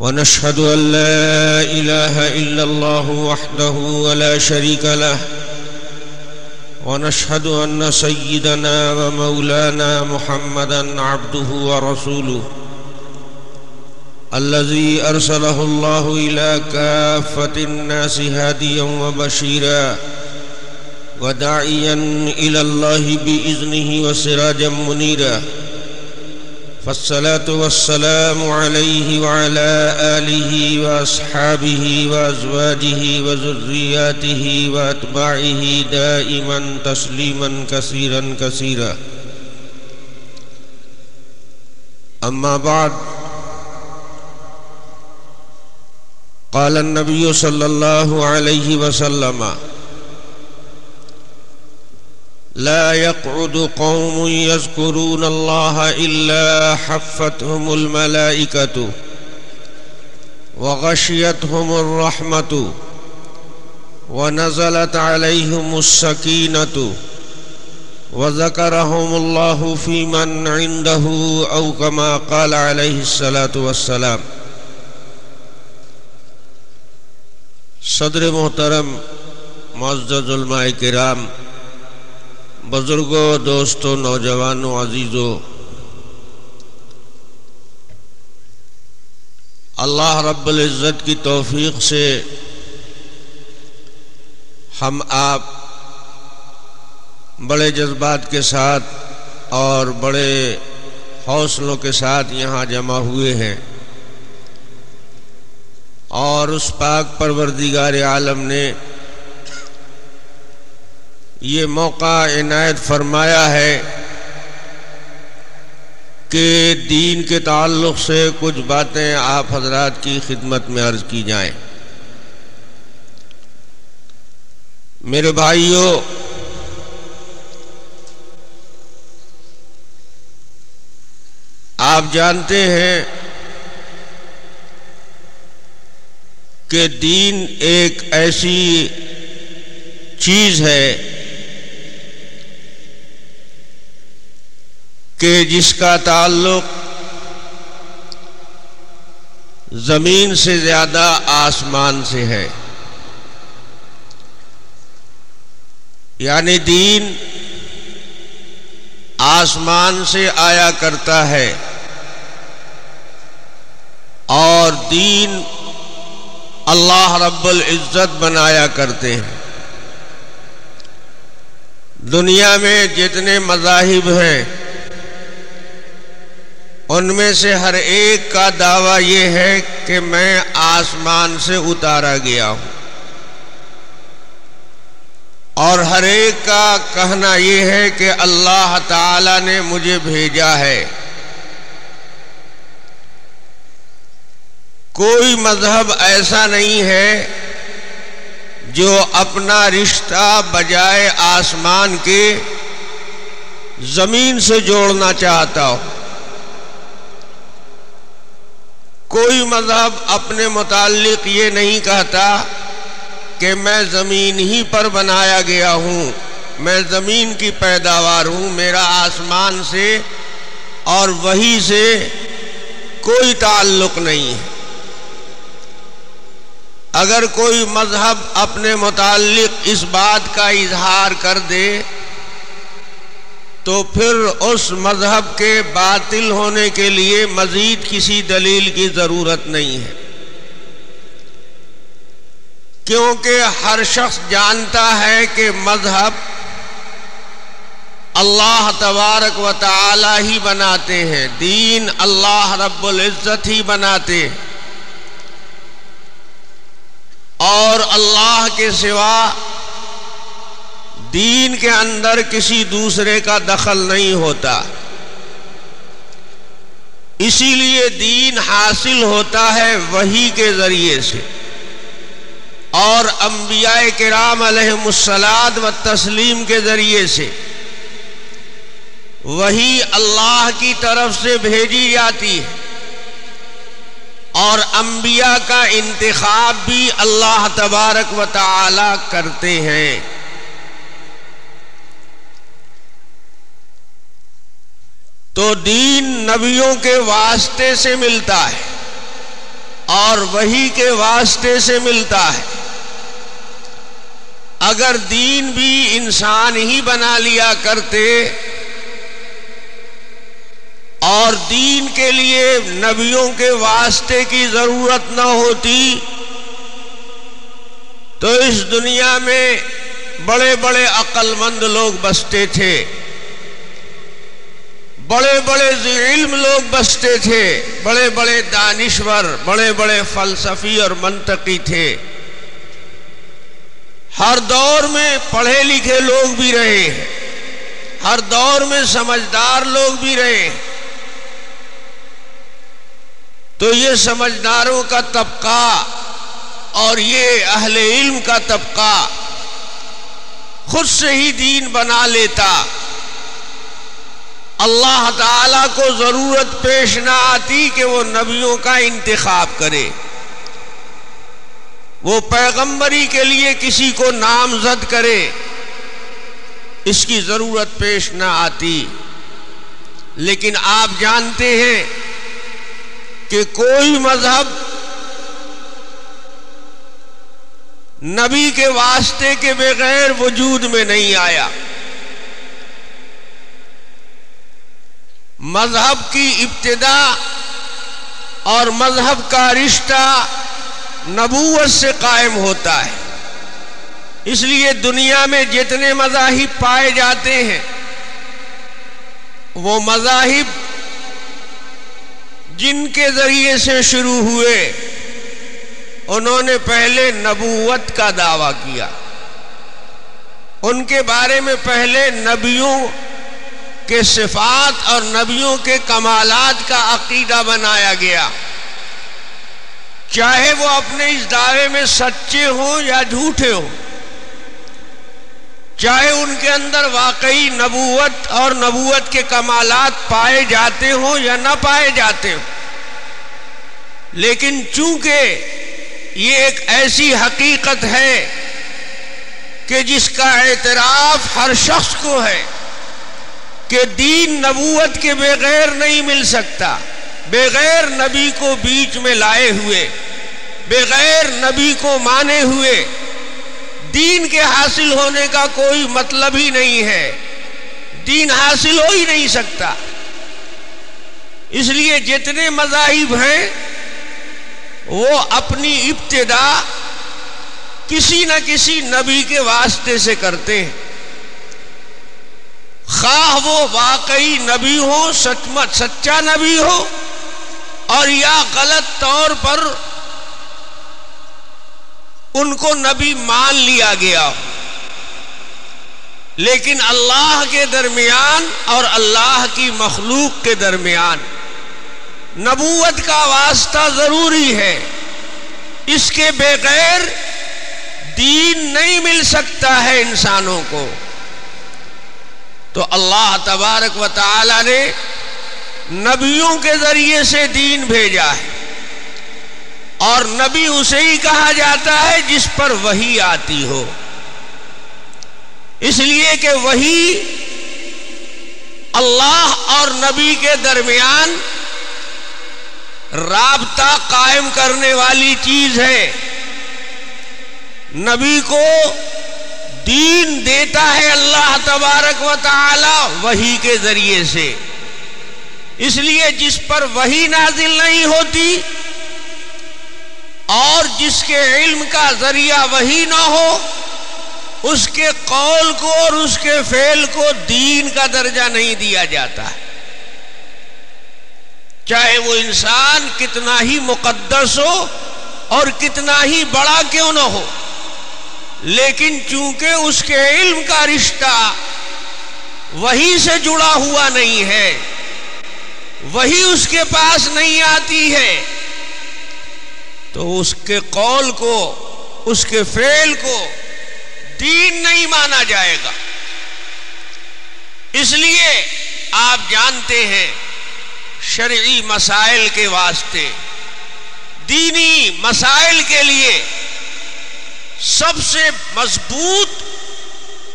ونشهد أن لا إله إلا الله وحده ولا شريك له ونشهد أن سيدنا ومولانا محمدا عبده ورسوله الذي أرسله الله إلى كافة الناس هاديا وبشيرا وداعيا إلى الله بإذنه وسراجا منيرا. فالصلاة والسلام عليه وعلى آله وأصحابه وأزواجه وذرياته وأتباعه دائما تسليما كثيرا كثيرا. أما بعد، قال النبي صلى الله عليه وسلم لا يقعد قوم يذكرون الله إلا حفتهم الملائكة وغشيتهم الرحمة ونزلت عليهم السكينة وذكرهم الله في من عنده أو كما قال عليه الصلاة والسلام صدر محترم معزز علماء کرام بزرگوں دوستوں نوجوانوں عزیزوں اللہ رب العزت کی توفیق سے ہم آپ بڑے جذبات کے ساتھ اور بڑے حوصلوں کے ساتھ یہاں جمع ہوئے ہیں۔ اور اس پاک پروردگار عالم نے یہ موقع عنایت فرمایا ہے کہ دین کے تعلق سے کچھ باتیں آپ حضرات کی خدمت میں عرض کی جائیں۔ میرے بھائیوں آپ جانتے ہیں کہ دین ایک ایسی چیز ہے کہ جس کا تعلق زمین سے زیادہ آسمان سے ہے۔ یعنی دین آسمان سے آیا کرتا ہے اور دین اللہ رب العزت بنایا کرتے ہیں۔ دنیا میں جتنے مذاہب ہیں ان میں سے ہر ایک کا دعویٰ یہ ہے کہ میں آسمان سے اتارا گیا ہوں۔ اور ہر ایک کا کہنا یہ ہے کہ اللہ تعالی نے مجھے بھیجا ہے۔ کوئی مذہب ایسا نہیں ہے جو اپنا رشتہ بجائے آسمان کے زمین سے جوڑنا چاہتا ہو۔ کوئی مذہب اپنے متعلق یہ نہیں کہتا کہ میں زمین ہی پر بنایا گیا ہوں، میں زمین کی پیداوار ہوں، میرا آسمان سے اور وہی سے کوئی تعلق نہیں ہے۔ اگر کوئی مذہب اپنے متعلق اس بات کا اظہار کر دے تو پھر اس مذہب کے باطل ہونے کے لیے مزید کسی دلیل کی ضرورت نہیں ہے۔ کیونکہ ہر شخص جانتا ہے کہ مذہب اللہ تبارک و تعالی ہی بناتے ہیں، دین اللہ رب العزت ہی بناتے ہیں۔ اور اللہ کے سوا دین کے اندر کسی دوسرے کا دخل نہیں ہوتا۔ اسی لیے دین حاصل ہوتا ہے وہی کے ذریعے سے۔ اور انبیاء کرام علیہ السلاد و تسلیم کے ذریعے سے۔ وہی اللہ کی طرف سے بھیجی جاتی ہے۔ اور انبیاء کا انتخاب بھی اللہ تبارک و تعالی کرتے ہیں۔ تو دین نبیوں کے واسطے سے ملتا ہے اور وہی کے واسطے سے ملتا ہے۔ اگر دین بھی انسان ہی بنا لیا کرتے اور دین کے لیے نبیوں کے واسطے کی ضرورت نہ ہوتی تو اس دنیا میں بڑے بڑے عقل مند لوگ بستے تھے۔ بڑے بڑے علم لوگ بستے تھے، بڑے بڑے دانشور، بڑے بڑے فلسفی اور منطقی تھے۔ ہر دور میں پڑھے لکھے لوگ بھی رہے ہیں۔ ہر دور میں سمجھدار لوگ بھی رہے ہیں۔ تو یہ سمجھداروں کا طبقہ اور یہ اہل علم کا طبقہ خود سے ہی دین بنا لیتا۔ اللہ تعالی کو ضرورت پیش نہ آتی کہ وہ نبیوں کا انتخاب کرے۔ وہ پیغمبری کے لیے کسی کو نامزد کرے۔ اس کی ضرورت پیش نہ آتی۔ لیکن آپ جانتے ہیں کہ کوئی مذہب نبی کے واسطے کے بغیر وجود میں نہیں آیا۔ مذہب کی ابتدا اور مذہب کا رشتہ نبوت سے قائم ہوتا ہے۔ اس لیے دنیا میں جتنے مذاہب پائے جاتے ہیں، وہ مذاہب جن کے ذریعے سے شروع ہوئے، انہوں نے پہلے نبوت کا دعویٰ کیا۔ ان کے بارے میں پہلے نبیوں کے صفات اور نبیوں کے کمالات کا عقیدہ بنایا گیا۔ چاہے وہ اپنے اس دعوے میں سچے ہوں یا جھوٹے ہوں، چاہے ان کے اندر واقعی نبوت اور نبوت کے کمالات پائے جاتے ہوں یا نہ پائے جاتے ہوں، لیکن چونکہ یہ ایک ایسی حقیقت ہے کہ جس کا اعتراف ہر شخص کو ہے کہ دین نبوت کے بغیر نہیں مل سکتا۔ بغیر نبی کو بیچ میں لائے ہوئے، بغیر نبی کو مانے ہوئے۔ دین کے حاصل ہونے کا کوئی مطلب ہی نہیں ہے۔ دین حاصل ہو ہی نہیں سکتا۔ اس لیے جتنے مذاہب ہیں، وہ اپنی ابتدا کسی نہ کسی نبی کے واسطے سے کرتے ہیں۔ خواہ وہ واقعی نبی ہو سچمت سچا نبی ہو، اور یا غلط طور پر ان کو نبی مان لیا گیا لیکن اللہ کے درمیان اور اللہ کی مخلوق کے درمیان نبوت کا واسطہ ضروری ہے۔ اس کے بغیر دین نہیں مل سکتا ہے انسانوں کو۔ تو اللہ تبارک و تعالی نے نبیوں کے ذریعے سے دین بھیجا ہے۔ اور نبی اسے ہی کہا جاتا ہے جس پر وہی آتی ہو۔ اس لیے کہ وہی اللہ اور نبی کے درمیان رابطہ قائم کرنے والی چیز ہے۔ نبی کو دین دیتا ہے اللہ تبارک و تعالی وہی کے ذریعے سے۔ اس لیے جس پر وہی نازل نہیں ہوتی اور جس کے علم کا ذریعہ وہی نہ ہو، اس کے قول کو اور اس کے فعل کو دین کا درجہ نہیں دیا جاتا۔ چاہے وہ انسان کتنا ہی مقدس ہو اور کتنا ہی بڑا کیوں نہ ہو۔ لیکن چونکہ اس کے علم کا رشتہ وہی سے جڑا ہوا نہیں ہے وہی اس کے پاس نہیں آتی ہے، تو اس کے قول کو، اس کے فعل کو دین نہیں مانا جائے گا۔ اس لیے آپ جانتے ہیں شرعی مسائل کے واسطے، دینی مسائل کے لیے سب سے مضبوط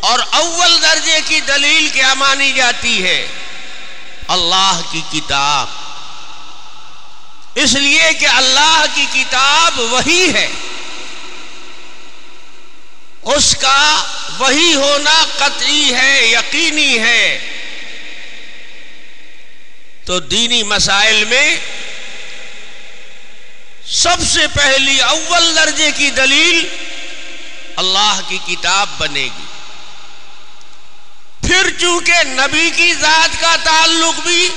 اور اول درجے کی دلیل کیا مانی جاتی ہے؟ اللہ کی کتاب۔ اس لیے کہ اللہ کی کتاب وہی ہے۔ اس کا وہی ہونا قطعی ہے، یقینی ہے۔ تو دینی مسائل میں سب سے پہلی اول درجے کی دلیل اللہ کی کتاب بنے گی۔ پھر چونکہ نبی کی ذات کا تعلق بھی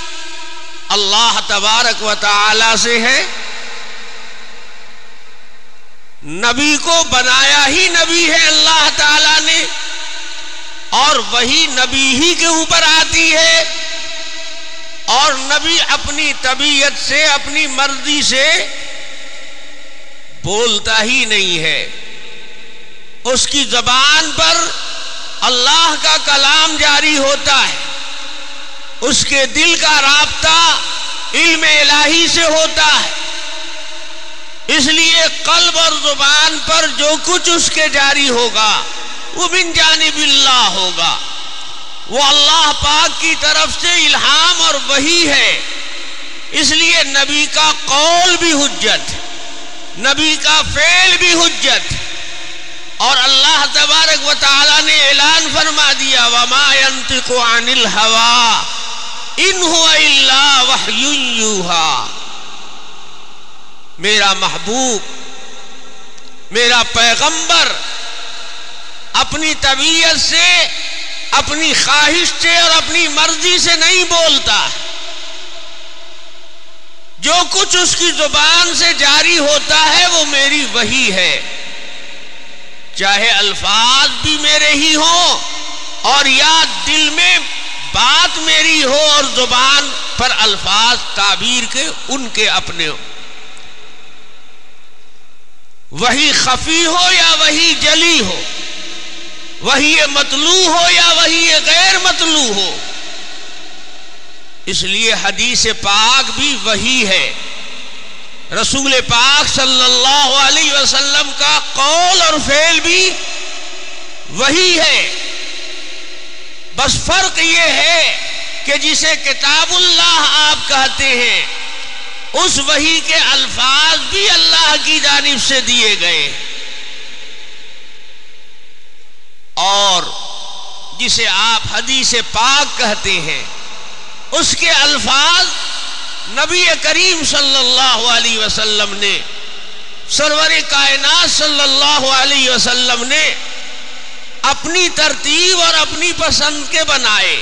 اللہ تبارک و تعالی سے ہے، نبی کو بنایا ہی نبی ہے اللہ تعالی نے، اور وہی نبی ہی کے اوپر آتی ہے۔ اور نبی اپنی طبیعت سے، اپنی مرضی سے بولتا ہی نہیں ہے۔ اس کی زبان پر اللہ کا کلام جاری ہوتا ہے۔ اس کے دل کا رابطہ علم الہی سے ہوتا ہے۔ اس لیے قلب اور زبان پر جو کچھ اس کے جاری ہوگا، وہ بن جانب اللہ ہوگا۔ وہ اللہ پاک کی طرف سے الہام اور وہی ہے۔ اس لیے نبی کا قول بھی حجت، نبی کا فعل بھی حجت۔ اور اللہ تبارک و تعالی نے اعلان فرما دیا، وما ينطق عن الهوى ان هو الا وحي يوحى۔ میرا محبوب، میرا پیغمبر اپنی طبیعت سے، اپنی خواہش سے اور اپنی مرضی سے نہیں بولتا۔ جو کچھ اس کی زبان سے جاری ہوتا ہے، وہ میری وہی ہے۔ چاہے الفاظ بھی میرے ہی ہوں اور یا دل میں بات میری ہو اور زبان پر الفاظ تعبیر کے ان کے اپنے ہو وہی خفی ہو یا وہی جلی ہو، وہی مطلوع ہو یا وہی غیر مطلوع ہو، اس لیے حدیث پاک بھی وہی ہے۔ رسول پاک صلی اللہ علیہ وسلم کا قول اور فعل بھی وہی ہے۔ بس فرق یہ ہے کہ جسے کتاب اللہ آپ کہتے ہیں، اس وہی کے الفاظ بھی اللہ کی جانب سے دیے گئے۔ اور جسے آپ حدیث پاک کہتے ہیں، اس کے الفاظ نبی کریم صلی اللہ علیہ وسلم نے، سرور کائنات صلی اللہ علیہ وسلم نے اپنی ترتیب اور اپنی پسند کے بنائے،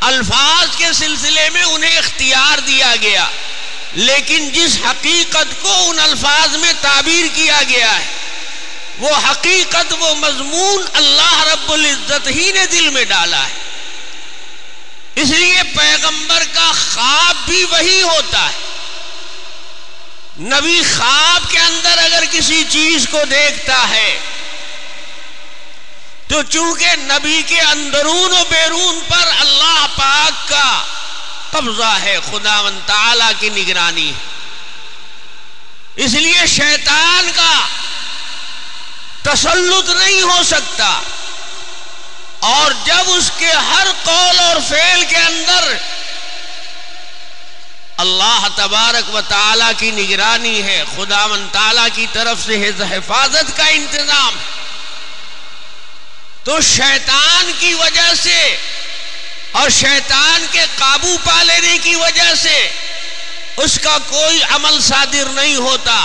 الفاظ کے سلسلے میں انہیں اختیار دیا گیا، لیکن جس حقیقت کو ان الفاظ میں تعبیر کیا گیا ہے، وہ حقیقت، وہ مضمون اللہ رب العزت ہی نے دل میں ڈالا ہے۔ اس لیے پیغمبر کا خواب بھی وہی ہوتا ہے۔ نبی خواب کے اندر اگر کسی چیز کو دیکھتا ہے، تو چونکہ نبی کے اندرون و بیرون پر اللہ پاک کا قبضہ ہے، خدا من تعالی کی نگرانی۔ اس لیے شیطان کا تسلط نہیں ہو سکتا۔ اور جب اس کے ہر قول اور فعل کے اندر اللہ تبارک و تعالی کی نگرانی ہے، خدا من تعالی کی طرف سے حفاظت کا انتظام ہے، تو شیطان کی وجہ سے اور شیطان کے قابو پا لینے کی وجہ سے اس کا کوئی عمل صادر نہیں ہوتا،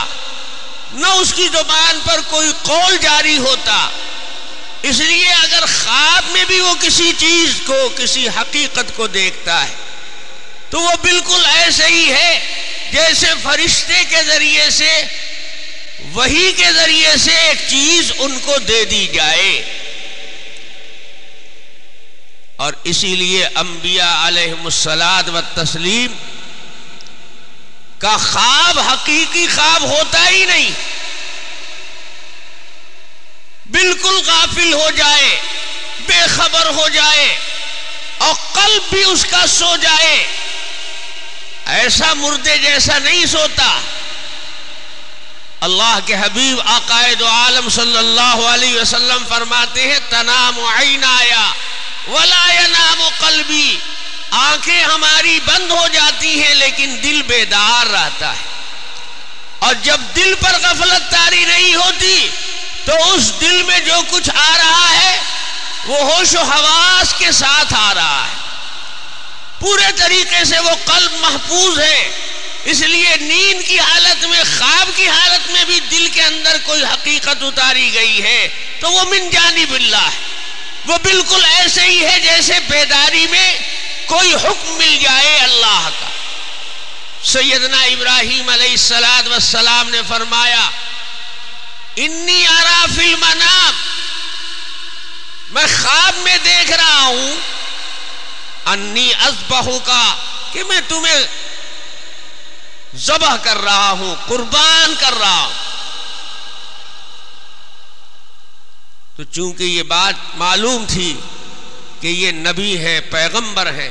نہ اس کی زبان پر کوئی قول جاری ہوتا۔ اس لیے اگر خواب میں بھی وہ کسی چیز کو، کسی حقیقت کو دیکھتا ہے، تو وہ بالکل ایسے ہی ہے جیسے فرشتے کے ذریعے سے، وہی کے ذریعے سے ایک چیز ان کو دے دی جائے۔ اور اسی لیے انبیاء علیہ السلاد و تسلیم کا خواب حقیقی خواب ہوتا ہی نہیں۔ بالکل غافل ہو جائے، بے خبر ہو جائے اور قلب بھی اس کا سو جائے۔ ایسا مردے جیسا نہیں سوتا۔ اللہ کے حبیب عقائد عالم صلی اللہ علیہ وسلم فرماتے ہیں، تنام عین آیا، ولا نام قلبی۔ آنکھیں ہماری بند ہو جاتی ہیں، لیکن دل بیدار رہتا ہے۔ اور جب دل پر غفلت تاری نہیں ہوتی تو اس دل میں جو کچھ آ رہا ہے، وہ ہوش و حواس کے ساتھ آ رہا ہے۔ پورے طریقے سے وہ قلب محفوظ ہے۔ اس لیے نیند کی حالت میں، خواب کی حالت میں بھی دل کے اندر کوئی حقیقت اتاری گئی ہے۔ تو وہ من جانب اللہ ہے۔ وہ بالکل ایسے ہی ہے جیسے بیداری میں کوئی حکم مل جائے اللہ کا۔ سیدنا ابراہیم علیہ السلام والسلام نے فرمایا انی آرا فی المنام۔ میں خواب میں دیکھ رہا ہوں۔ انی ازبہو کا کہ میں تمہیں ذبح کر رہا ہوں، قربان کر رہا ہوں۔ تو چونکہ یہ بات معلوم تھی کہ یہ نبی ہے، پیغمبر ہے،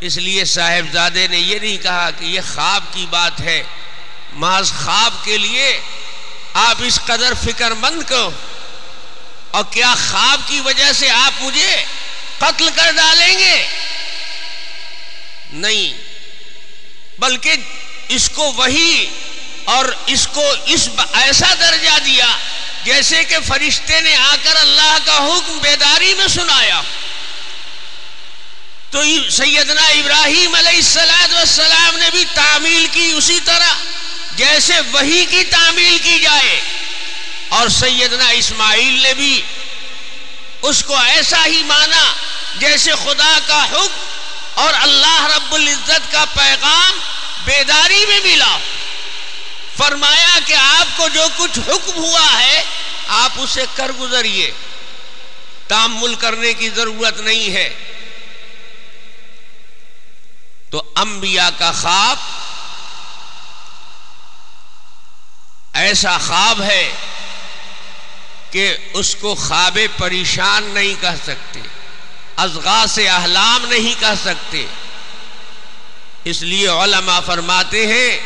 اس لیے صاحبزادے نے یہ نہیں کہا کہ یہ خواب کی بات ہے۔ محض خواب کے لیے آپ اس قدر فکر مند کو اور کیا خواب کی وجہ سے آپ مجھے قتل کر ڈالیں گے؟ نہیں، بلکہ اس کو وہی اور اس کو اس ایسا درجہ دیا جیسے کہ فرشتے نے آ کر اللہ کا حکم بیداری میں سنایا۔ تو سیدنا ابراہیم علیہ السلام والسلام نے بھی تعمیل کی اسی طرح۔ جیسے وہی کی تعمیل کی جائے۔ اور سیدنا اسماعیل نے بھی اس کو ایسا ہی مانا جیسے خدا کا حکم اور اللہ رب العزت کا پیغام بیداری میں ملا۔ فرمایا کہ آپ کو جو کچھ حکم ہوا ہے، آپ اسے کر گزریے۔ تامل کرنے کی ضرورت نہیں ہے۔ تو انبیاء کا خواب ایسا خواب ہے کہ اس کو خواب پریشان نہیں کہہ سکتے ازغا سے احلام نہیں کہہ سکتے۔ اس لیے علماء فرماتے ہیں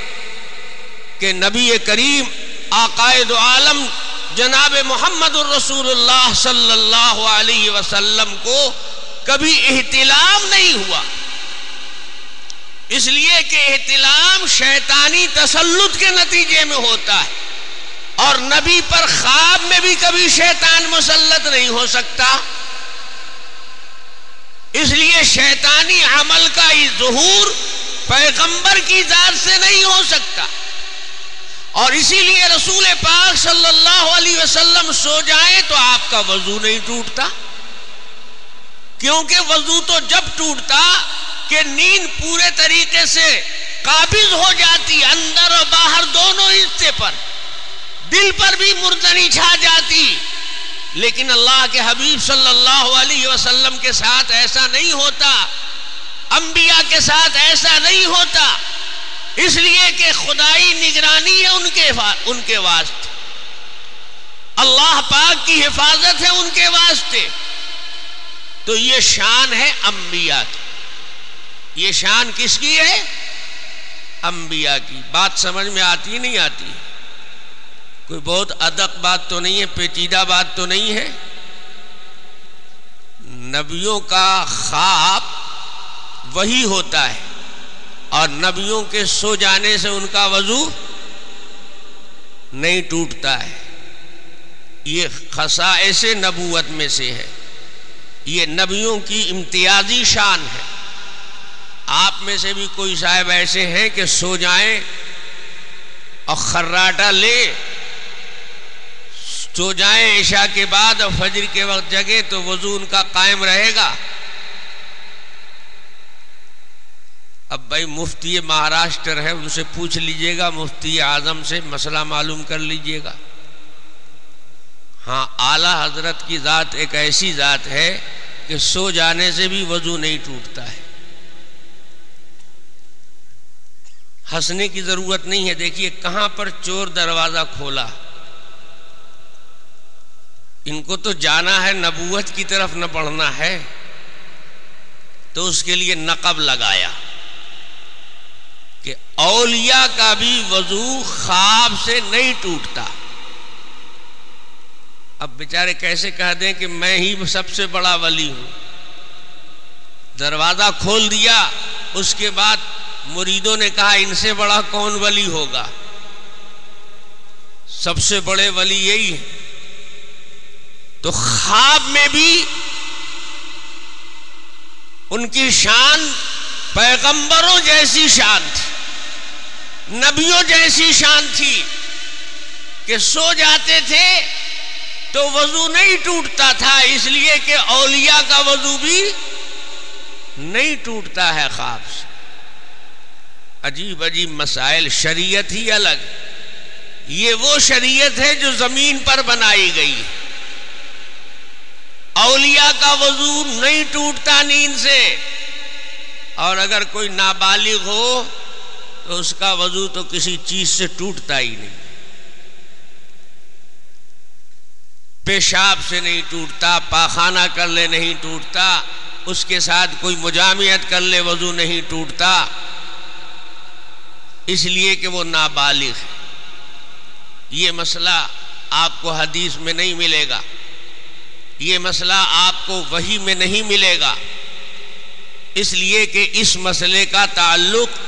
کہ نبی کریم عقائد عالم جناب محمد الرسول اللہ صلی اللہ علیہ وسلم کو کبھی احتلام نہیں ہوا۔ اس لیے کہ احتلام شیطانی تسلط کے نتیجے میں ہوتا ہے۔ اور نبی پر خواب میں بھی کبھی شیطان مسلط نہیں ہو سکتا۔ اس لیے شیطانی عمل کا ظہور پیغمبر کی ذات سے نہیں ہو سکتا۔ اور اسی لیے رسول پاک صلی اللہ علیہ وسلم سو جائیں تو آپ کا وضو نہیں ٹوٹتا۔ کیونکہ وضو تو جب ٹوٹتا کہ نیند پورے طریقے سے قابض ہو جاتی اندر اور باہر دونوں حصے پر۔ دل پر بھی مردنی چھا جاتی۔ لیکن اللہ کے حبیب صلی اللہ علیہ وسلم کے ساتھ ایسا نہیں ہوتا۔ انبیاء کے ساتھ ایسا نہیں ہوتا۔ اس لیے کہ خدائی نگرانی ہے ان کے ان کے واسطے۔ اللہ پاک کی حفاظت ہے ان کے واسطے۔ تو یہ شان ہے انبیاء کی۔ یہ شان کس کی ہے؟ انبیاء کی۔ بات سمجھ میں آتی نہیں آتی۔ کوئی بہت ادق بات تو نہیں ہے، پیچیدہ بات تو نہیں ہے۔ نبیوں کا خواب وہی ہوتا ہے اور نبیوں کے سو جانے سے ان کا وضو نہیں ٹوٹتا ہے۔ یہ خسا ایسے نبوت میں سے ہے۔ یہ نبیوں کی امتیازی شان ہے۔ آپ میں سے بھی کوئی صاحب ایسے ہیں کہ سو جائیں اور خراٹا لے سو جائیں عشاء کے بعد اور فجر کے وقت جگے تو وضو ان کا قائم رہے گا۔ اب بھائی مفتی مہاراشٹر ہے ان سے پوچھ لیجیے گا، مفتی اعظم سے مسئلہ معلوم کر لیجیے گا۔ ہاں اعلی حضرت کی ذات ایک ایسی ذات ہے کہ سو جانے سے بھی وضو نہیں ٹوٹتا ہے۔ ہنسنے کی ضرورت نہیں ہے۔ دیکھیے کہاں پر چور دروازہ کھولا۔ ان کو تو جانا ہے، نبوت کی طرف نہ پڑھنا ہے۔ تو اس کے لیے نقب لگایا کہ اولیاء کا بھی وضو خواب سے نہیں ٹوٹتا۔ اب بیچارے کیسے کہہ دیں کہ میں ہی سب سے بڑا ولی ہوں؟ دروازہ کھول دیا، اس کے بعد مریدوں نے کہا، ان سے بڑا کون ولی ہوگا؟ سب سے بڑے ولی یہی ہے تو خواب میں بھی ان کی شان پیغمبروں جیسی شان تھی، نبیوں جیسی شان تھی کہ سو جاتے تھے تو وضو نہیں ٹوٹتا تھا، اس لیے کہ اولیاء کا وضو بھی نہیں ٹوٹتا ہے خواب سے۔ عجیب عجیب مسائل، شریعت ہی الگ۔ یہ وہ شریعت ہے جو زمین پر بنائی گئی اولیاء کا وضو نہیں ٹوٹتا نیند سے۔ اور اگر کوئی نابالغ ہو، تو اس کا وضو تو کسی چیز سے ٹوٹتا ہی نہیں۔ پیشاب سے نہیں ٹوٹتا، پاخانہ کر لے نہیں ٹوٹتا، اس کے ساتھ کوئی مجامعت کر لے، وضو نہیں ٹوٹتا۔ اس لیے کہ وہ نابالغ ہے۔ یہ مسئلہ آپ کو حدیث میں نہیں ملے گا۔ یہ مسئلہ آپ کو وہی میں نہیں ملے گا۔ اس لیے کہ اس مسئلے کا تعلق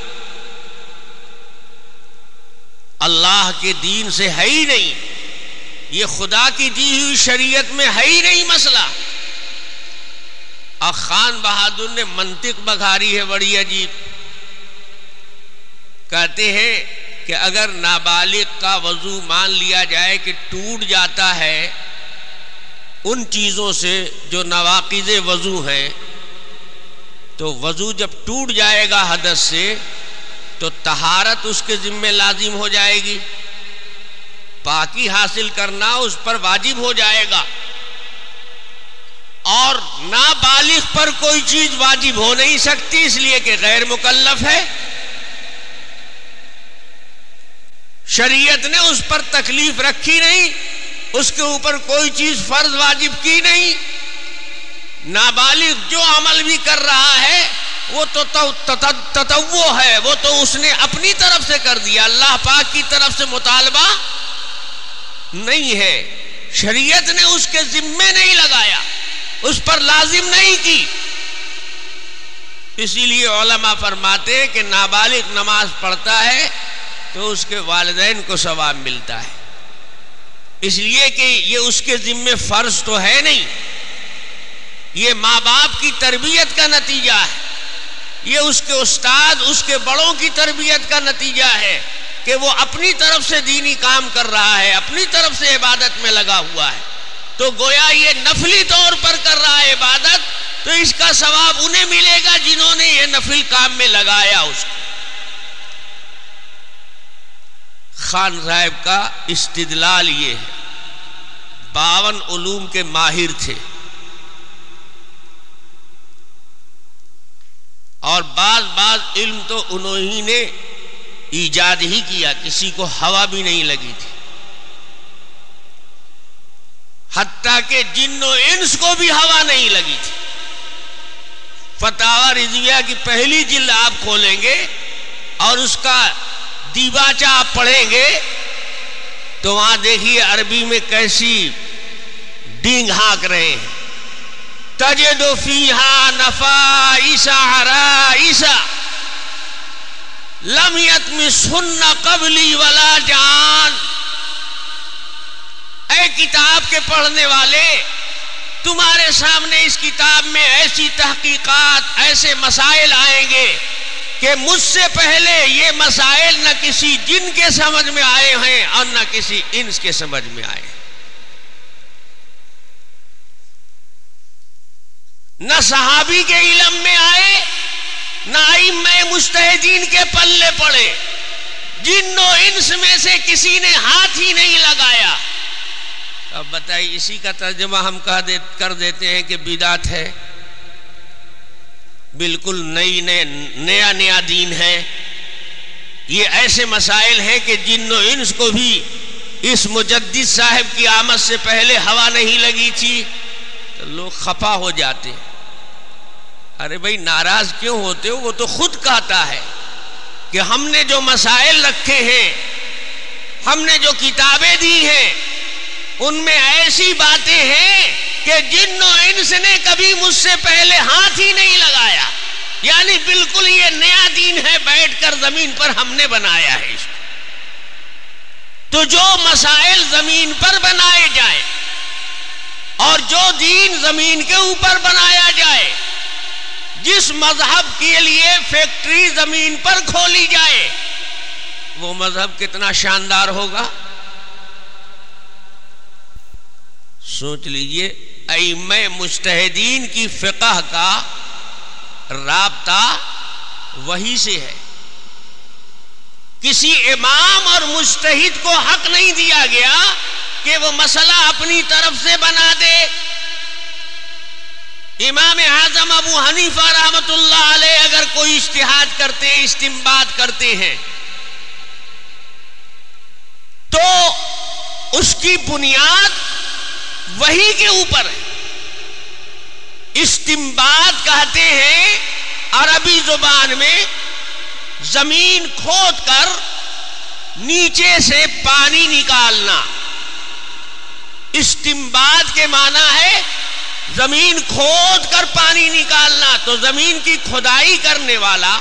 اللہ کے دین سے ہے ہی نہیں۔ یہ خدا کی دی ہوئی شریعت میں ہے ہی نہیں مسئلہ۔ اور خان بہادر نے منطق بگھاری ہے بڑی عجیب۔ کہتے ہیں کہ اگر نابالغ کا وضو مان لیا جائے کہ ٹوٹ جاتا ہے ان چیزوں سے جو نواقض وضو ہیں، تو وضو جب ٹوٹ جائے گا حدث سے، تو تہارت اس کے ذمے لازم ہو جائے گی۔ پاکی حاصل کرنا اس پر واجب ہو جائے گا۔ اور نابالغ پر کوئی چیز واجب ہو نہیں سکتی، اس لیے کہ غیر مکلف ہے۔ شریعت نے اس پر تکلیف رکھی نہیں۔ اس کے اوپر کوئی چیز فرض واجب کی نہیں۔ نابالغ جو عمل بھی کر رہا ہے، وہ تو تتو ہے، وہ تو اس نے اپنی طرف سے کر دیا۔ اللہ پاک کی طرف سے مطالبہ نہیں ہے۔ شریعت نے اس کے ذمے نہیں لگایا، اس پر لازم نہیں کی۔ اسی لیے علماء فرماتے کہ نابالغ نماز پڑھتا ہے تو اس کے والدین کو ثواب ملتا ہے۔ اس لیے کہ یہ اس کے ذمے فرض تو ہے نہیں۔ یہ ماں باپ کی تربیت کا نتیجہ ہے۔ یہ اس کے استاد، اس کے بڑوں کی تربیت کا نتیجہ ہے کہ وہ اپنی طرف سے دینی کام کر رہا ہے، اپنی طرف سے عبادت میں لگا ہوا ہے۔ تو گویا یہ نفلی طور پر کر رہا ہے عبادت، تو اس کا ثواب انہیں ملے گا جنہوں نے یہ نفل کام میں لگایا اس کو۔ خان صاحب کا استدلال یہ ہے۔ باون علوم کے ماہر تھے۔ اور بعض بعض علم تو انہوں ہی نے ایجاد ہی کیا، کسی کو ہوا بھی نہیں لگی تھی۔ حتیٰ کہ جن و انس کو بھی ہوا نہیں لگی تھی۔ فتح رضویہ کی پہلی جلد آپ کھولیں گے اور اس کا دیباچہ آپ پڑھیں گے تو وہاں دیکھیے عربی میں کیسی ڈینگ ہانک رہے ہیں۔ تجد فیہا نفا عیسا عیسا لمیت میں سننا قبلی والا جان۔ اے کتاب کے پڑھنے والے، تمہارے سامنے اس کتاب میں ایسی تحقیقات، ایسے مسائل آئیں گے۔ کہ مجھ سے پہلے یہ مسائل نہ کسی جن کے سمجھ میں آئے ہیں اور نہ کسی انس کے سمجھ میں آئے نہ صحابی کے علم میں آئے، نہ میں مستحدین کے پلے پڑے۔ جن و انس میں سے کسی نے ہاتھ ہی نہیں لگایا۔ اب بتائیے، اسی کا ترجمہ ہم کر دیتے ہیں کہ بدات ہے۔ بالکل نئی نئے نیا نیا دین ہے۔ یہ ایسے مسائل ہیں کہ جن و انس کو بھی اس مجدد صاحب کی آمد سے پہلے ہوا نہیں لگی تھی تو لوگ خفا ہو جاتے۔ ارے بھائی، ناراض کیوں ہوتے ہو؟ وہ تو خود کہتا ہے کہ ہم نے جو مسائل رکھے ہیں، ہم نے جو کتابیں دی ہیں ان میں ایسی باتیں ہیں کہ جن و انس نے کبھی مجھ سے پہلے ہاتھ ہی نہیں لگایا۔ یعنی بالکل یہ نیا دین ہے، بیٹھ کر زمین پر ہم نے بنایا ہے۔ اس کو تو جو مسائل زمین پر بنائے جائیں اور جو دین زمین کے اوپر بنایا جائے، جس مذہب کے لیے فیکٹری زمین پر کھولی جائے، وہ مذہب کتنا شاندار ہوگا؟ سوچ لیجیے ایم مشتحدین کی فقہ کا رابطہ وہی سے ہے۔ کسی امام اور مشتحد کو حق نہیں دیا گیا کہ وہ مسئلہ اپنی طرف سے بنا دے۔ امام اعظم ابو حنیفہ رحمت اللہ علیہ اگر کوئی اشتہاد کرتے استمباد کرتے ہیں، تو اس کی بنیاد وہی کے اوپر ہے۔ استمباد کہتے ہیں عربی زبان میں زمین کھود کر نیچے سے پانی نکالنا۔ استمباد کے معنی ہے زمین کھود کر پانی نکالنا، تو زمین کی کھدائی کرنے والا،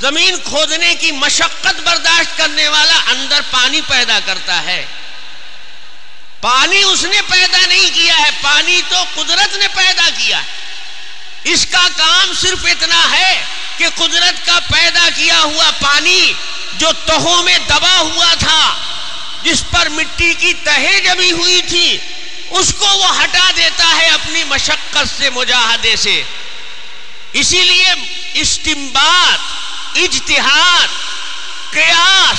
زمین کھودنے کی مشقت برداشت کرنے والا اندر پانی پیدا کرتا ہے۔ پانی اس نے پیدا نہیں کیا ہے، پانی تو قدرت نے پیدا کیا ہے۔ اس کا کام صرف اتنا ہے کہ قدرت کا پیدا کیا ہوا پانی جو تہوں میں دبا ہوا تھا، جس پر مٹی کی تہے جمی ہوئی تھی، اس کو وہ ہٹا دیتا ہے اپنی مشقت سے، مجاہدے سے۔ اسی لیے استمباد، اجتہاد، قیاس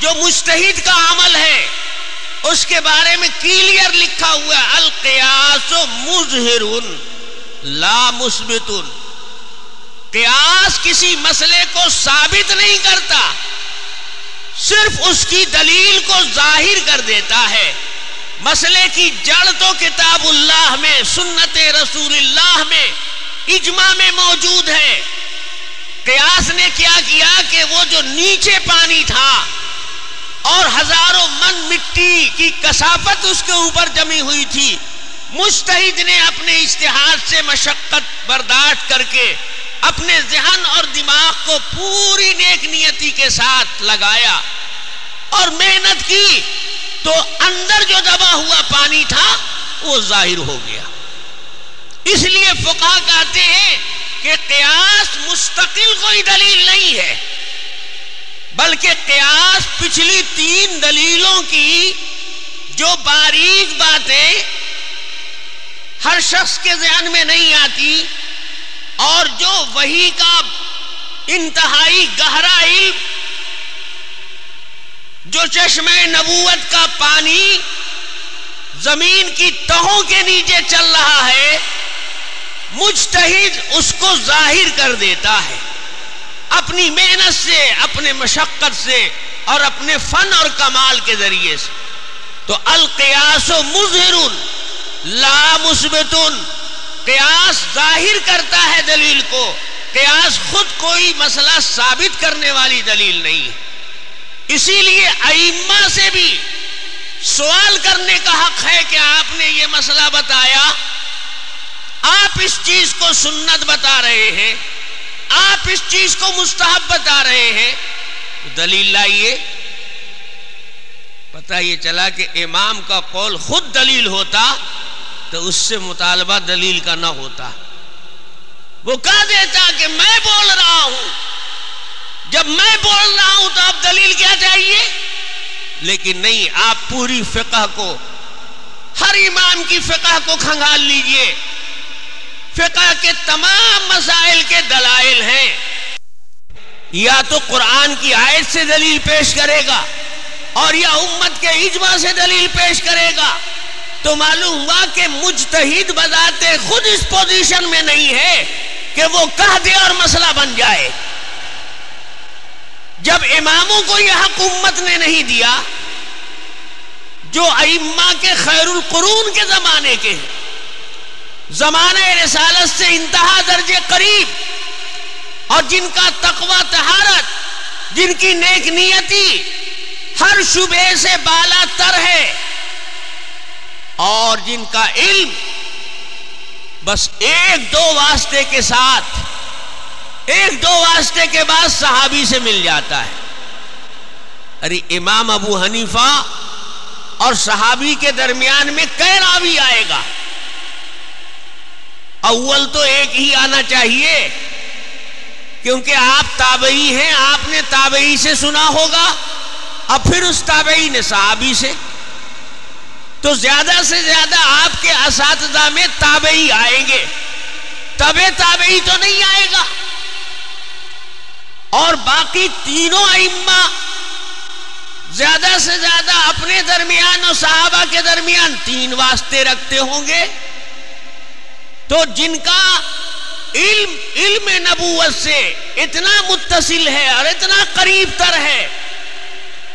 جو مستحد کا عمل ہے اس کے بارے میں کلیئر لکھا ہوا ہے، القیاس مظہر لا مثبت قیاس کسی مسئلے کو ثابت نہیں کرتا، صرف اس کی دلیل کو ظاہر کر دیتا ہے۔ مسئلے کی جڑ تو کتاب اللہ میں، سنت رسول اللہ میں، اجماع میں موجود ہے۔ قیاس نے کیا کیا کہ وہ جو نیچے پانی تھا اور ہزاروں من مٹی کی کسافت اس کے اوپر جمی ہوئی تھی۔ مستحد نے اپنے اشتہار سے مشقت برداشت کر کے اپنے ذہن اور دماغ کو پوری نیک نیتی کے ساتھ لگایا اور محنت کی تو اندر جو دبا ہوا پانی تھا وہ ظاہر ہو گیا۔ اس لیے فقہ کہتے ہیں کہ قیاس مستقل کوئی دلیل نہیں ہے۔ بلکہ قیاس پچھلی تین دلیلوں کی جو باریک باتیں ہر شخص کے ذہن میں نہیں آتی اور جو وہی کا انتہائی گہرا علم جو چشم نبوت کا پانی زمین کی تہوں کے نیچے چل رہا ہے، مجتہد اس کو ظاہر کر دیتا ہے۔ اپنی محنت سے، اپنے مشقت سے اور اپنے فن اور کمال کے ذریعے سے۔ تو القیاس و مظہر لا مثبتن قیاس ظاہر کرتا ہے دلیل کو۔ قیاس خود کوئی مسئلہ ثابت کرنے والی دلیل نہیں ہے۔ اسی لیے ائمہ سے بھی سوال کرنے کا حق ہے کہ آپ نے یہ مسئلہ بتایا۔ آپ اس چیز کو سنت بتا رہے ہیں۔ آپ اس چیز کو مستحب بتا رہے ہیں۔ دلیل لائیے۔ پتہ یہ چلا کہ امام کا قول خود دلیل ہوتا تو اس سے مطالبہ دلیل کا نہ ہوتا۔ وہ کہہ دیتا کہ میں بول رہا ہوں۔ جب میں بول رہا ہوں تو اب دلیل کیا چاہیے؟ لیکن نہیں، آپ پوری فقہ کو، ہر امام کی فقہ کو کھنگال لیجیے۔ فقہ کے تمام مسائل کے دلائل ہیں۔ یا تو قرآن کی آیت سے دلیل پیش کرے گا اور یا امت کے اجماع سے دلیل پیش کرے گا۔ تو معلوم ہوا کہ مجتہد بذات خود اس پوزیشن میں نہیں ہے کہ وہ کہہ دے اور مسئلہ بن جائے۔ جب اماموں کو یہ حکومت نے نہیں دیا، جو ائمہ کے خیر القرون کے زمانے کے ہیں۔ زمانہ رسالت سے انتہا درجے قریب اور جن کا تقوی تہارت، جن کی نیک نیتی ہر شبے سے بالا تر ہے اور جن کا علم بس ایک دو واسطے کے ساتھ، ایک دو واسطے کے بعد صحابی سے مل جاتا ہے۔ ارے امام ابو حنیفہ اور صحابی کے درمیان میں کئی راوی آئے گا۔ اول تو ایک ہی آنا چاہیے۔ کیونکہ آپ تابعی ہیں، آپ نے تابعی سے سنا ہوگا، اب پھر اس تابعی نے صحابی سے۔ تو زیادہ سے زیادہ آپ کے اساتذہ میں تابعی آئیں گے۔ تب تابعی تو نہیں آئے گا۔ اور باقی تینوں ائمہ زیادہ سے زیادہ اپنے درمیان اور صحابہ کے درمیان تین واسطے رکھتے ہوں گے۔ تو جن کا علم علم نبوت سے اتنا متصل ہے اور اتنا قریب تر ہے،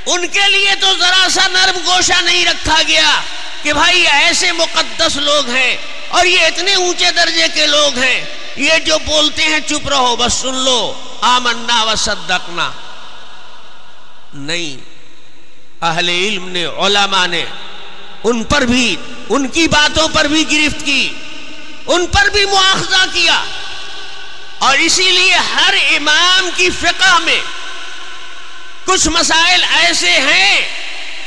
ان کے لیے تو ذرا سا نرم گوشہ نہیں رکھا گیا کہ بھائی ایسے مقدس لوگ ہیں اور یہ اتنے اونچے درجے کے لوگ ہیں، یہ جو بولتے ہیں چپ رہو، بس سن لو، آمنا و صدقنا۔ نہیں، اہل علم نے، علماء نے ان پر بھی، ان کی باتوں پر بھی گرفت کی۔ ان پر بھی مواخذہ کیا۔ اور اسی لیے ہر امام کی فقہ میں کچھ مسائل ایسے ہیں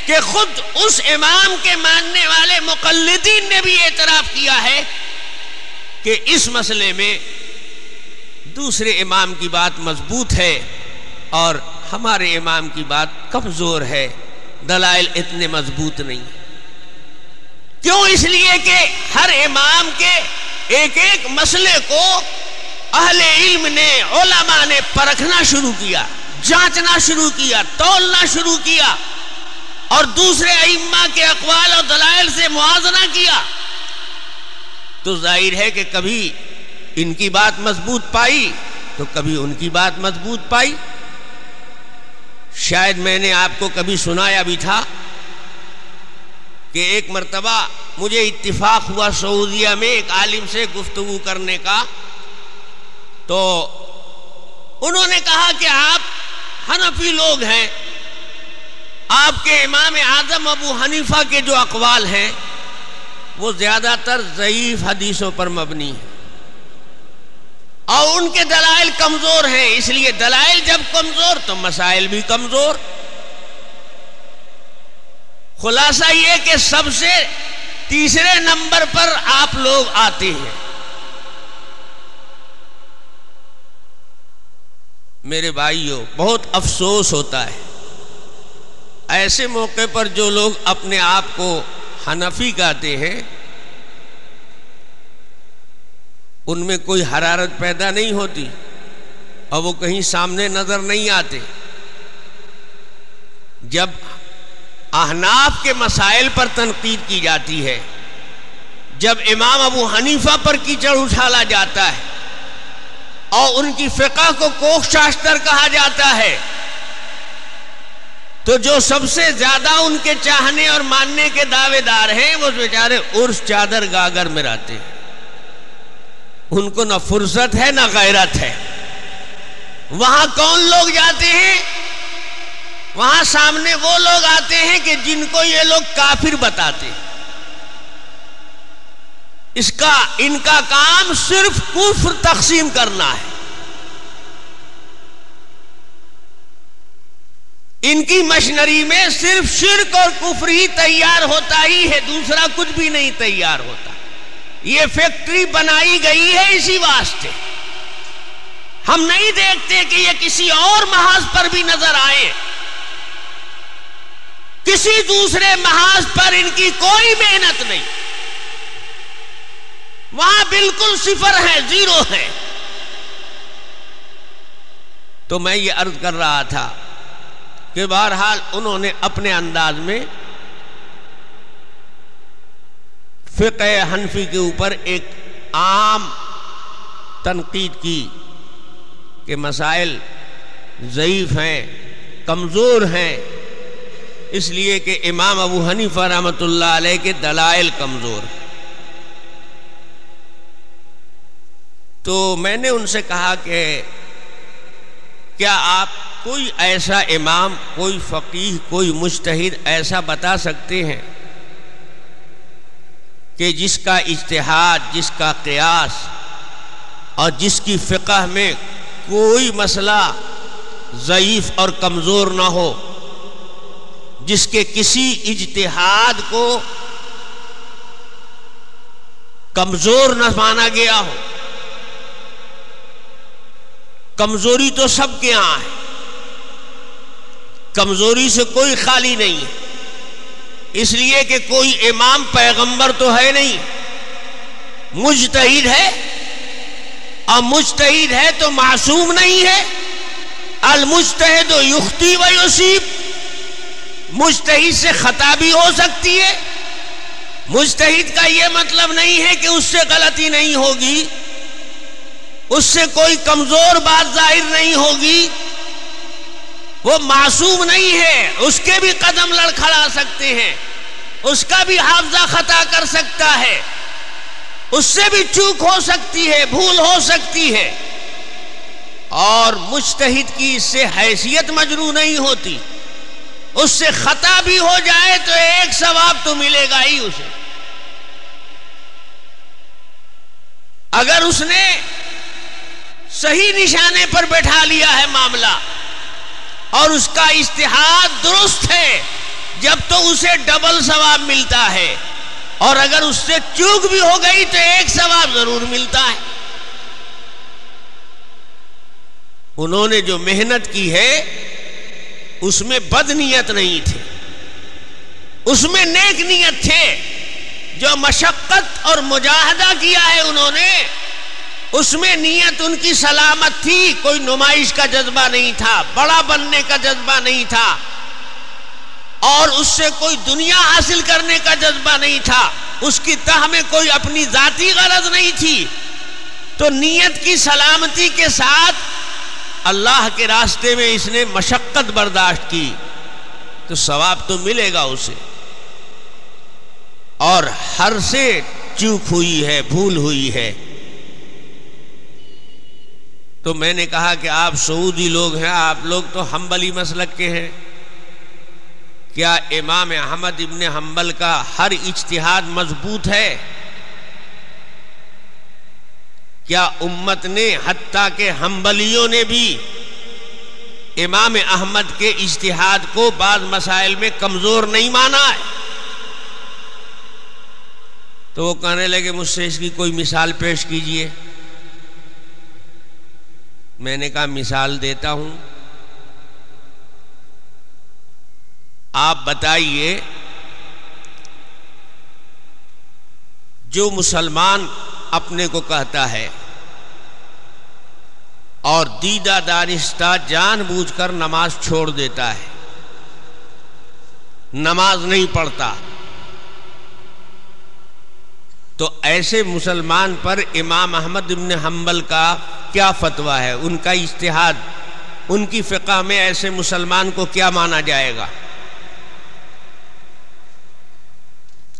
کہ خود اس امام کے ماننے والے مقلدین نے بھی اعتراف کیا ہے کہ اس مسئلے میں دوسرے امام کی بات مضبوط ہے اور ہمارے امام کی بات کمزور ہے، دلائل اتنے مضبوط نہیں۔ کیوں اس لیے کہ ہر امام کے ایک ایک مسئلے کو اہل علم نے، علماء نے پرکھنا شروع کیا، جانچنا شروع کیا، تولنا شروع کیا، اور دوسرے ائمہ کے اقوال اور دلائل سے موازنہ کیا۔ تو ظاہر ہے کہ کبھی ان کی بات مضبوط پائی، تو کبھی ان کی بات مضبوط پائی۔ شاید میں نے آپ کو کبھی سنایا بھی تھا کہ ایک مرتبہ مجھے اتفاق ہوا سعودیہ میں ایک عالم سے گفتگو کرنے کا، تو انہوں نے کہا کہ آپ حنفی لوگ ہیں، آپ کے امام اعظم ابو حنیفہ کے جو اقوال ہیں، وہ زیادہ تر ضعیف حدیثوں پر مبنی ہیں۔ اور ان کے دلائل کمزور ہیں، اس لیے دلائل جب کمزور تو مسائل بھی کمزور۔ خلاصہ یہ کہ سب سے تیسرے نمبر پر آپ لوگ آتے ہیں۔ میرے بھائیوں بہت افسوس ہوتا ہے۔ ایسے موقع پر جو لوگ اپنے آپ کو حنفی کہتے ہیں، ان میں کوئی حرارت پیدا نہیں ہوتی اور وہ کہیں سامنے نظر نہیں آتے۔ جب احناف کے مسائل پر تنقید کی جاتی ہے۔ جب امام ابو حنیفہ پر کیچڑ اٹھالا جاتا ہے اور ان کی فقہ کو کوخ شاشتر کہا جاتا ہے، تو جو سب سے زیادہ ان کے چاہنے اور ماننے کے دعوے دار ہیں، وہ بیچارے عرس چادر گاگر میں رہتے ہیں۔ ان کو نہ فرصت ہے، نہ غیرت ہے۔ وہاں کون لوگ جاتے ہیں؟ وہاں سامنے وہ لوگ آتے ہیں کہ جن کو یہ لوگ کافر بتاتے ہیں۔ اس کا، ان کا کام صرف کفر تقسیم کرنا ہے۔ ان کی مشنری میں صرف شرک اور کفر ہی تیار ہوتا ہی ہے، دوسرا کچھ بھی نہیں تیار ہوتا۔ یہ فیکٹری بنائی گئی ہے اسی واسطے۔ ہم نہیں دیکھتے کہ یہ کسی اور محاذ پر بھی نظر آئے۔ کسی دوسرے محاذ پر ان کی کوئی محنت نہیں۔ وہاں بالکل صفر ہے، زیرو ہے۔ تو میں یہ عرض کر رہا تھا کہ بہرحال انہوں نے اپنے انداز میں فقہ حنفی کے اوپر ایک عام تنقید کی کہ مسائل ضعیف ہیں، کمزور ہیں۔ اس لیے کہ امام ابو حنیفہ رحمۃ اللہ علیہ کے دلائل کمزور تو میں نے ان سے کہا کہ کیا آپ کوئی ایسا امام، کوئی فقیح کوئی مشتحد ایسا بتا سکتے ہیں کہ جس کا اجتہاد، جس کا قیاس اور جس کی فقہ میں کوئی مسئلہ ضعیف اور کمزور نہ ہو؟ جس کے کسی اجتہاد کو کمزور نہ مانا گیا ہو۔ کمزوری تو سب کے یہاں ہے۔ کمزوری سے کوئی خالی نہیں ہے۔ اس لیے کہ کوئی امام پیغمبر تو ہے نہیں۔ مجتہد ہے۔ اور مجتہد ہے تو معصوم نہیں ہے۔ المجتہد و یختی و یوسیب مجتہد سے خطا بھی ہو سکتی ہے۔ مجتہد کا یہ مطلب نہیں ہے کہ اس سے غلطی نہیں ہوگی۔ اس سے کوئی کمزور بات ظاہر نہیں ہوگی۔ وہ معصوم نہیں ہے۔ اس کے بھی قدم لڑکھڑا سکتے ہیں۔ اس کا بھی حافظہ خطا کر سکتا ہے۔ اس سے بھی چوک ہو سکتی ہے، بھول ہو سکتی ہے۔ اور مشتحد کی اس سے حیثیت مجرو نہیں ہوتی۔ اس سے خطا بھی ہو جائے تو ایک ثواب تو ملے گا ہی اسے۔ اگر اس نے صحیح نشانے پر بیٹھا لیا ہے معاملہ اور اس کا اشتہاد درست ہے، جب تو اسے ڈبل ثواب ملتا ہے۔ اور اگر اس سے چوک بھی ہو گئی تو ایک ثواب ضرور ملتا ہے۔ انہوں نے جو محنت کی ہے اس میں بد نیت نہیں تھی۔ اس میں نیک نیت تھے۔ جو مشقت اور مجاہدہ کیا ہے انہوں نے، اس میں نیت ان کی سلامت تھی۔ کوئی نمائش کا جذبہ نہیں تھا، بڑا بننے کا جذبہ نہیں تھا۔ اور اس سے کوئی دنیا حاصل کرنے کا جذبہ نہیں تھا۔ اس کی تہ میں کوئی اپنی ذاتی غرض نہیں تھی۔ تو نیت کی سلامتی کے ساتھ اللہ کے راستے میں اس نے مشقت برداشت کی، تو ثواب تو ملے گا اسے۔ اور ہر سے چوک ہوئی ہے، بھول ہوئی ہے۔ تو میں نے کہا کہ آپ سعودی لوگ ہیں، آپ لوگ تو ہمبلی مسلک کے ہیں۔ کیا امام احمد ابن حنبل کا ہر اجتہاد مضبوط ہے؟ کیا امت نے حتیٰ کہ ہمبلیوں نے بھی امام احمد کے اجتہاد کو بعض مسائل میں کمزور نہیں مانا ہے؟ تو وہ کہنے لگے، مجھ سے اس کی کوئی مثال پیش کیجیے۔ میں نے کہا، مثال دیتا ہوں۔ آپ بتائیے، جو مسلمان اپنے کو کہتا ہے۔ اور دیدہ دانستہ جان بوجھ کر نماز چھوڑ دیتا ہے۔ نماز نہیں پڑھتا۔ تو ایسے مسلمان پر امام احمد ابن حنبل کا کیا فتویٰ ہے؟ ان کا اشتہاد ان کی فقہ میں ایسے مسلمان کو کیا مانا جائے گا؟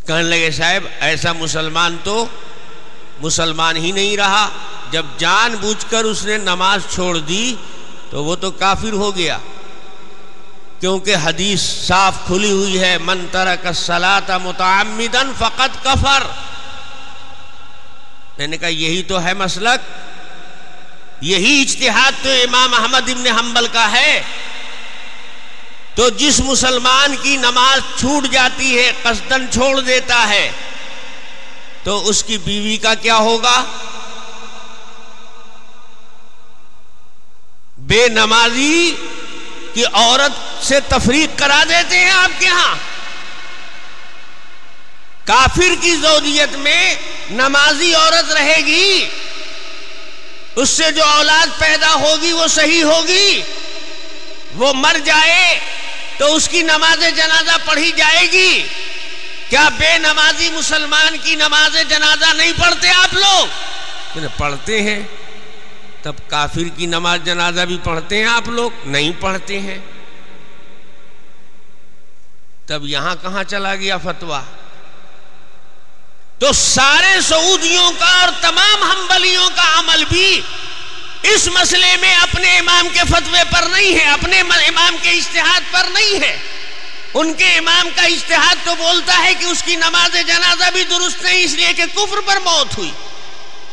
کہنے لگے صاحب، ایسا مسلمان تو مسلمان ہی نہیں رہا۔ جب جان بوجھ کر اس نے نماز چھوڑ دی تو وہ تو کافر ہو گیا۔ کیونکہ حدیث صاف کھلی ہوئی ہے، من ترک الصلاة متعمدن فقط کفر میں نے کہا، یہی تو ہے مسلک۔ یہی اجتہاد تو امام احمد ابن حنبل کا ہے۔ تو جس مسلمان کی نماز چھوٹ جاتی ہے قصدن چھوڑ دیتا ہے۔ تو اس کی بیوی کا کیا ہوگا؟ بے نمازی کی عورت سے تفریق کرا دیتے ہیں آپ کے ہاں۔ کافر کی زودیت میں نمازی عورت رہے گی، اس سے جو اولاد پیدا ہوگی وہ صحیح ہوگی، وہ مر جائے تو اس کی نماز جنازہ پڑھی جائے گی۔ کیا بے نمازی مسلمان کی نماز جنازہ نہیں پڑھتے آپ لوگ؟ پڑھتے ہیں تب کافر کی نماز جنازہ بھی پڑھتے ہیں آپ لوگ؟ نہیں پڑھتے ہیں۔ تب یہاں کہاں چلا گیا فتوا تو سارے سعودیوں کا اور تمام ہمبلیوں کا عمل بھی اس مسئلے میں اپنے امام کے فتوے پر نہیں ہے اپنے امام کے اشتہاد پر نہیں ہے۔ ان کے امام کا اشتہاد تو بولتا ہے کہ اس کی نماز جنازہ بھی درست نہیں، اس لیے کہ کفر پر موت ہوئی۔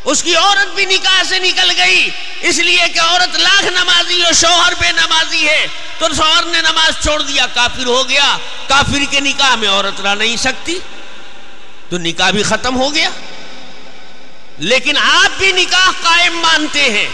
اس کی عورت بھی نکاح سے نکل گئی، اس لیے کہ عورت لاکھ نمازی اور شوہر بے نمازی ہے۔ تو شوہر نے نماز چھوڑ دیا، کافر ہو گیا۔ کافر کے نکاح میں عورت رہ نہیں سکتی۔ تو نکاح بھی ختم ہو گیا۔ لیکن آپ بھی نکاح قائم مانتے ہیں۔